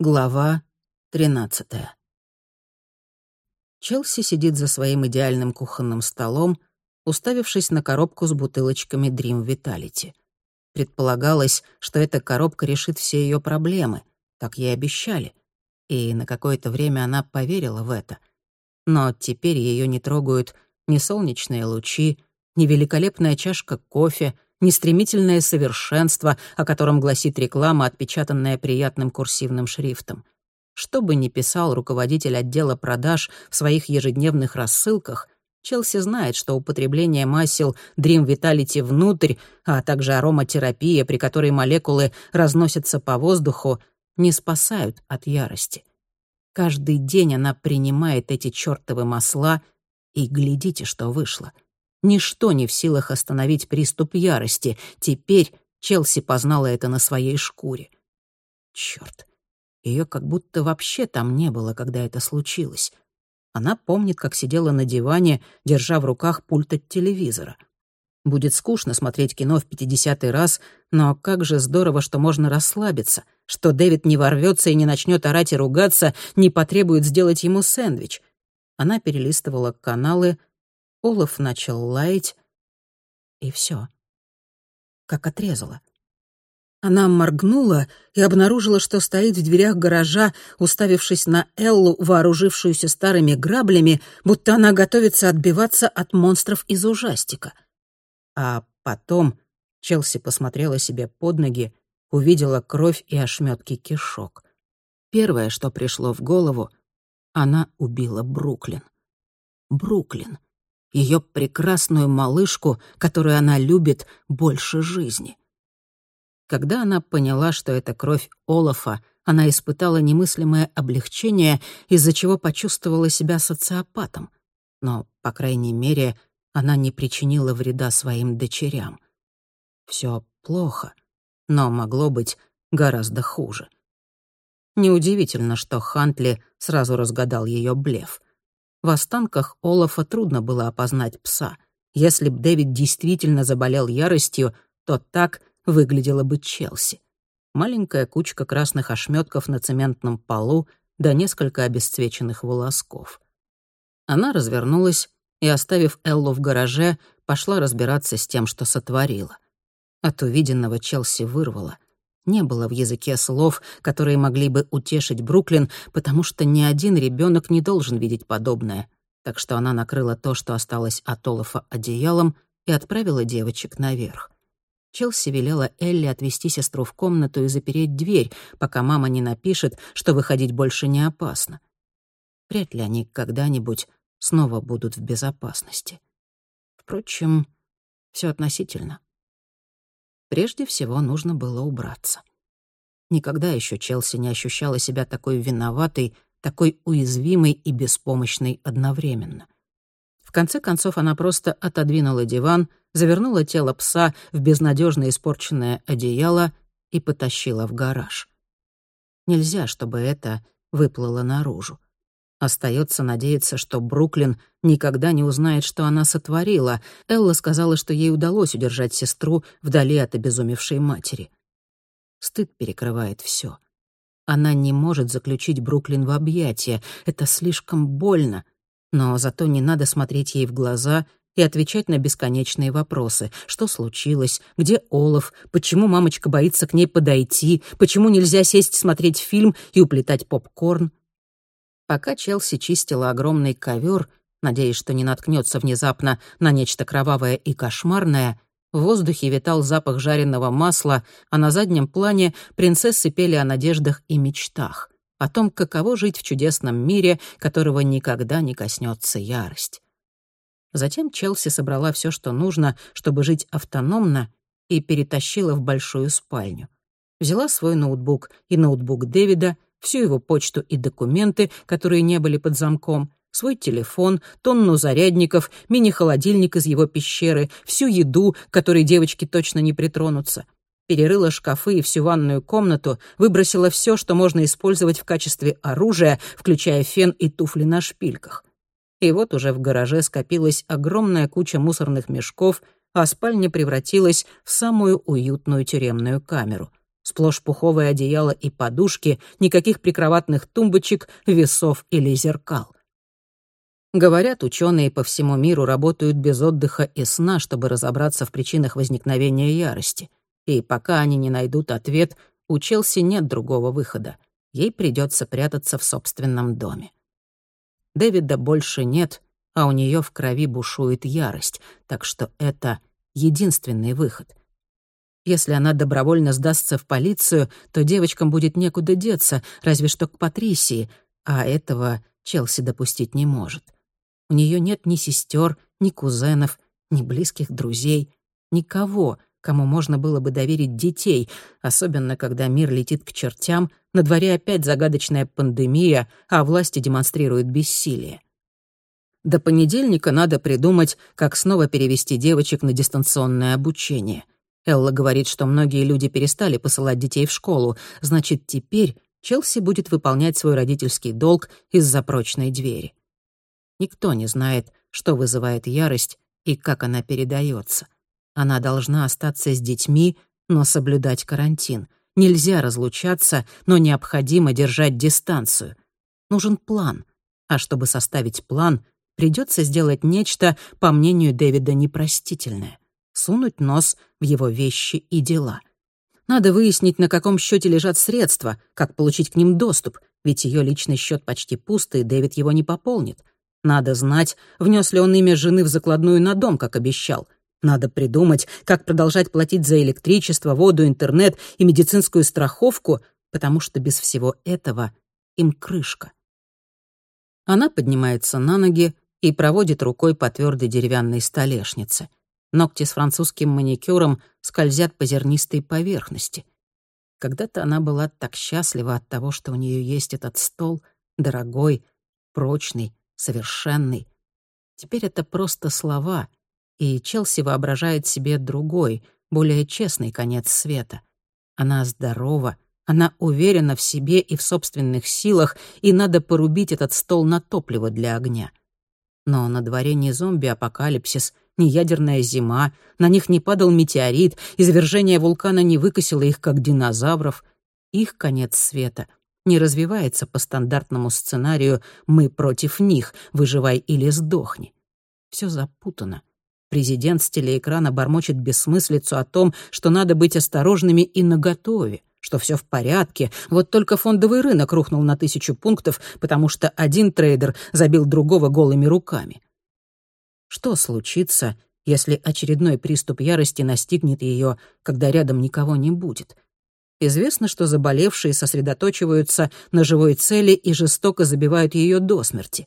Глава 13 Челси сидит за своим идеальным кухонным столом, уставившись на коробку с бутылочками Dream Vitality. Предполагалось, что эта коробка решит все ее проблемы, так ей обещали, и на какое-то время она поверила в это. Но теперь ее не трогают ни солнечные лучи, ни великолепная чашка кофе — нестремительное совершенство, о котором гласит реклама, отпечатанная приятным курсивным шрифтом. Что бы ни писал руководитель отдела продаж в своих ежедневных рассылках, Челси знает, что употребление масел Dream Vitality внутрь, а также ароматерапия, при которой молекулы разносятся по воздуху, не спасают от ярости. Каждый день она принимает эти чёртовы масла, и глядите, что вышло — Ничто не в силах остановить приступ ярости. Теперь Челси познала это на своей шкуре. Чёрт, её как будто вообще там не было, когда это случилось. Она помнит, как сидела на диване, держа в руках пульт от телевизора. Будет скучно смотреть кино в пятидесятый раз, но как же здорово, что можно расслабиться, что Дэвид не ворвётся и не начнёт орать и ругаться, не потребует сделать ему сэндвич. Она перелистывала каналы, Олаф начал лаять, и все. Как отрезало. Она моргнула и обнаружила, что стоит в дверях гаража, уставившись на Эллу, вооружившуюся старыми граблями, будто она готовится отбиваться от монстров из ужастика. А потом Челси посмотрела себе под ноги, увидела кровь и ошметки кишок. Первое, что пришло в голову, она убила Бруклин. Бруклин ее прекрасную малышку, которую она любит больше жизни. Когда она поняла, что это кровь Олафа, она испытала немыслимое облегчение, из-за чего почувствовала себя социопатом. Но, по крайней мере, она не причинила вреда своим дочерям. Все плохо, но могло быть гораздо хуже. Неудивительно, что Хантли сразу разгадал ее блеф — в останках Олафа трудно было опознать пса. Если б Дэвид действительно заболел яростью, то так выглядела бы Челси. Маленькая кучка красных ошметков на цементном полу да несколько обесцвеченных волосков. Она развернулась и, оставив Эллу в гараже, пошла разбираться с тем, что сотворила. От увиденного Челси вырвала — не было в языке слов, которые могли бы утешить Бруклин, потому что ни один ребенок не должен видеть подобное. Так что она накрыла то, что осталось от Олафа, одеялом и отправила девочек наверх. Челси велела Элли отвезти сестру в комнату и запереть дверь, пока мама не напишет, что выходить больше не опасно. Вряд ли они когда-нибудь снова будут в безопасности. Впрочем, все относительно. Прежде всего нужно было убраться. Никогда еще Челси не ощущала себя такой виноватой, такой уязвимой и беспомощной одновременно. В конце концов она просто отодвинула диван, завернула тело пса в безнадежно испорченное одеяло и потащила в гараж. Нельзя, чтобы это выплыло наружу. Остается надеяться, что Бруклин никогда не узнает, что она сотворила. Элла сказала, что ей удалось удержать сестру вдали от обезумевшей матери. Стыд перекрывает все. Она не может заключить Бруклин в объятия. Это слишком больно. Но зато не надо смотреть ей в глаза и отвечать на бесконечные вопросы. Что случилось? Где Олаф? Почему мамочка боится к ней подойти? Почему нельзя сесть смотреть фильм и уплетать попкорн? Пока Челси чистила огромный ковер, надеясь, что не наткнется внезапно на нечто кровавое и кошмарное, в воздухе витал запах жареного масла, а на заднем плане принцессы пели о надеждах и мечтах, о том, каково жить в чудесном мире, которого никогда не коснется ярость. Затем Челси собрала все, что нужно, чтобы жить автономно, и перетащила в большую спальню. Взяла свой ноутбук и ноутбук Дэвида — всю его почту и документы, которые не были под замком, свой телефон, тонну зарядников, мини-холодильник из его пещеры, всю еду, которой девочки точно не притронутся. Перерыла шкафы и всю ванную комнату, выбросила все, что можно использовать в качестве оружия, включая фен и туфли на шпильках. И вот уже в гараже скопилась огромная куча мусорных мешков, а спальня превратилась в самую уютную тюремную камеру. Сплошь пуховое одеяло и подушки, никаких прикроватных тумбочек, весов или зеркал. Говорят, ученые по всему миру работают без отдыха и сна, чтобы разобраться в причинах возникновения ярости. И пока они не найдут ответ, у Челси нет другого выхода. Ей придется прятаться в собственном доме. Дэвида больше нет, а у нее в крови бушует ярость, так что это единственный выход. Если она добровольно сдастся в полицию, то девочкам будет некуда деться, разве что к Патрисии, а этого Челси допустить не может. У нее нет ни сестер, ни кузенов, ни близких друзей, никого, кому можно было бы доверить детей, особенно когда мир летит к чертям, на дворе опять загадочная пандемия, а власти демонстрируют бессилие. До понедельника надо придумать, как снова перевести девочек на дистанционное обучение. Элла говорит, что многие люди перестали посылать детей в школу, значит, теперь Челси будет выполнять свой родительский долг из-за прочной двери. Никто не знает, что вызывает ярость и как она передается. Она должна остаться с детьми, но соблюдать карантин. Нельзя разлучаться, но необходимо держать дистанцию. Нужен план. А чтобы составить план — придется сделать нечто, по мнению Дэвида, непростительное — сунуть нос в его вещи и дела. Надо выяснить, на каком счете лежат средства, как получить к ним доступ, ведь ее личный счет почти пустый, и Дэвид его не пополнит. Надо знать, внес ли он имя жены в закладную на дом, как обещал. Надо придумать, как продолжать платить за электричество, воду, интернет и медицинскую страховку, потому что без всего этого им крышка. Она поднимается на ноги, и проводит рукой по твердой деревянной столешнице. Ногти с французским маникюром скользят по зернистой поверхности. Когда-то она была так счастлива от того, что у нее есть этот стол, дорогой, прочный, совершенный. Теперь это просто слова, и Челси воображает себе другой, более честный конец света. Она здорова, она уверена в себе и в собственных силах, и надо порубить этот стол на топливо для огня. Но на дворе не зомби-апокалипсис, не ядерная зима, на них не падал метеорит, извержение вулкана не выкосило их, как динозавров. Их конец света не развивается по стандартному сценарию «мы против них, выживай или сдохни». Все запутано. Президент с телеэкрана бормочет бессмыслицу о том, что надо быть осторожными и наготове что все в порядке, вот только фондовый рынок рухнул на тысячу пунктов, потому что один трейдер забил другого голыми руками. Что случится, если очередной приступ ярости настигнет ее, когда рядом никого не будет? Известно, что заболевшие сосредоточиваются на живой цели и жестоко забивают ее до смерти.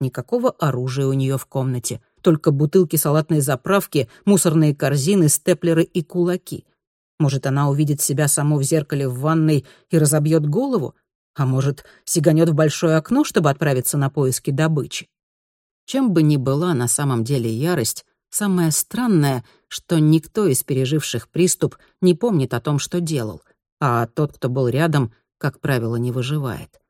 Никакого оружия у нее в комнате, только бутылки салатной заправки, мусорные корзины, степлеры и кулаки — может, она увидит себя саму в зеркале в ванной и разобьет голову? А может, сиганет в большое окно, чтобы отправиться на поиски добычи? Чем бы ни была на самом деле ярость, самое странное, что никто из переживших приступ не помнит о том, что делал, а тот, кто был рядом, как правило, не выживает.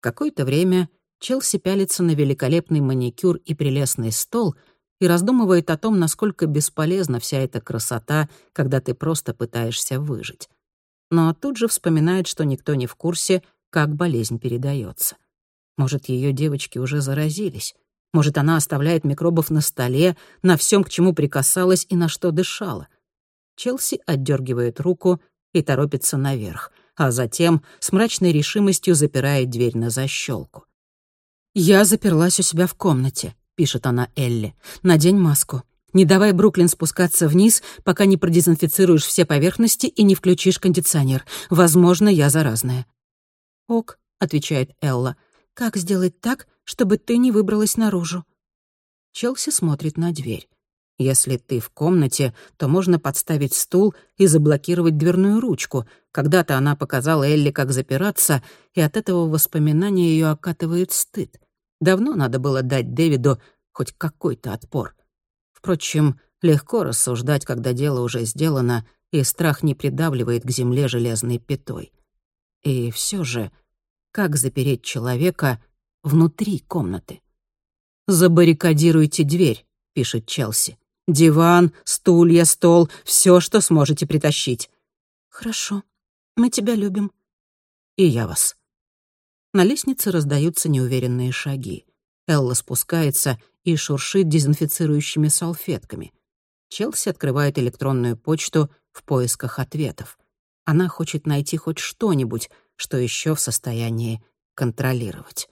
Какое-то время Челси пялится на великолепный маникюр и прелестный стол — и раздумывает о том, насколько бесполезна вся эта красота, когда ты просто пытаешься выжить. Но тут же вспоминает, что никто не в курсе, как болезнь передается. Может, ее девочки уже заразились. Может, она оставляет микробов на столе, на всем, к чему прикасалась и на что дышала. Челси отдергивает руку и торопится наверх, а затем с мрачной решимостью запирает дверь на защелку. Я заперлась у себя в комнате пишет она Элли. «Надень маску. Не давай Бруклин спускаться вниз, пока не продезинфицируешь все поверхности и не включишь кондиционер. Возможно, я заразная». «Ок», — отвечает Элла. «Как сделать так, чтобы ты не выбралась наружу?» Челси смотрит на дверь. Если ты в комнате, то можно подставить стул и заблокировать дверную ручку. Когда-то она показала Элли, как запираться, и от этого воспоминания ее окатывает стыд. Давно надо было дать Дэвиду хоть какой-то отпор. Впрочем, легко рассуждать, когда дело уже сделано, и страх не придавливает к земле железной пятой. И все же, как запереть человека внутри комнаты? «Забаррикадируйте дверь», — пишет Челси. «Диван, стулья, стол — все, что сможете притащить». «Хорошо. Мы тебя любим». «И я вас». На лестнице раздаются неуверенные шаги. Элла спускается и шуршит дезинфицирующими салфетками. Челси открывает электронную почту в поисках ответов. Она хочет найти хоть что-нибудь, что еще в состоянии контролировать.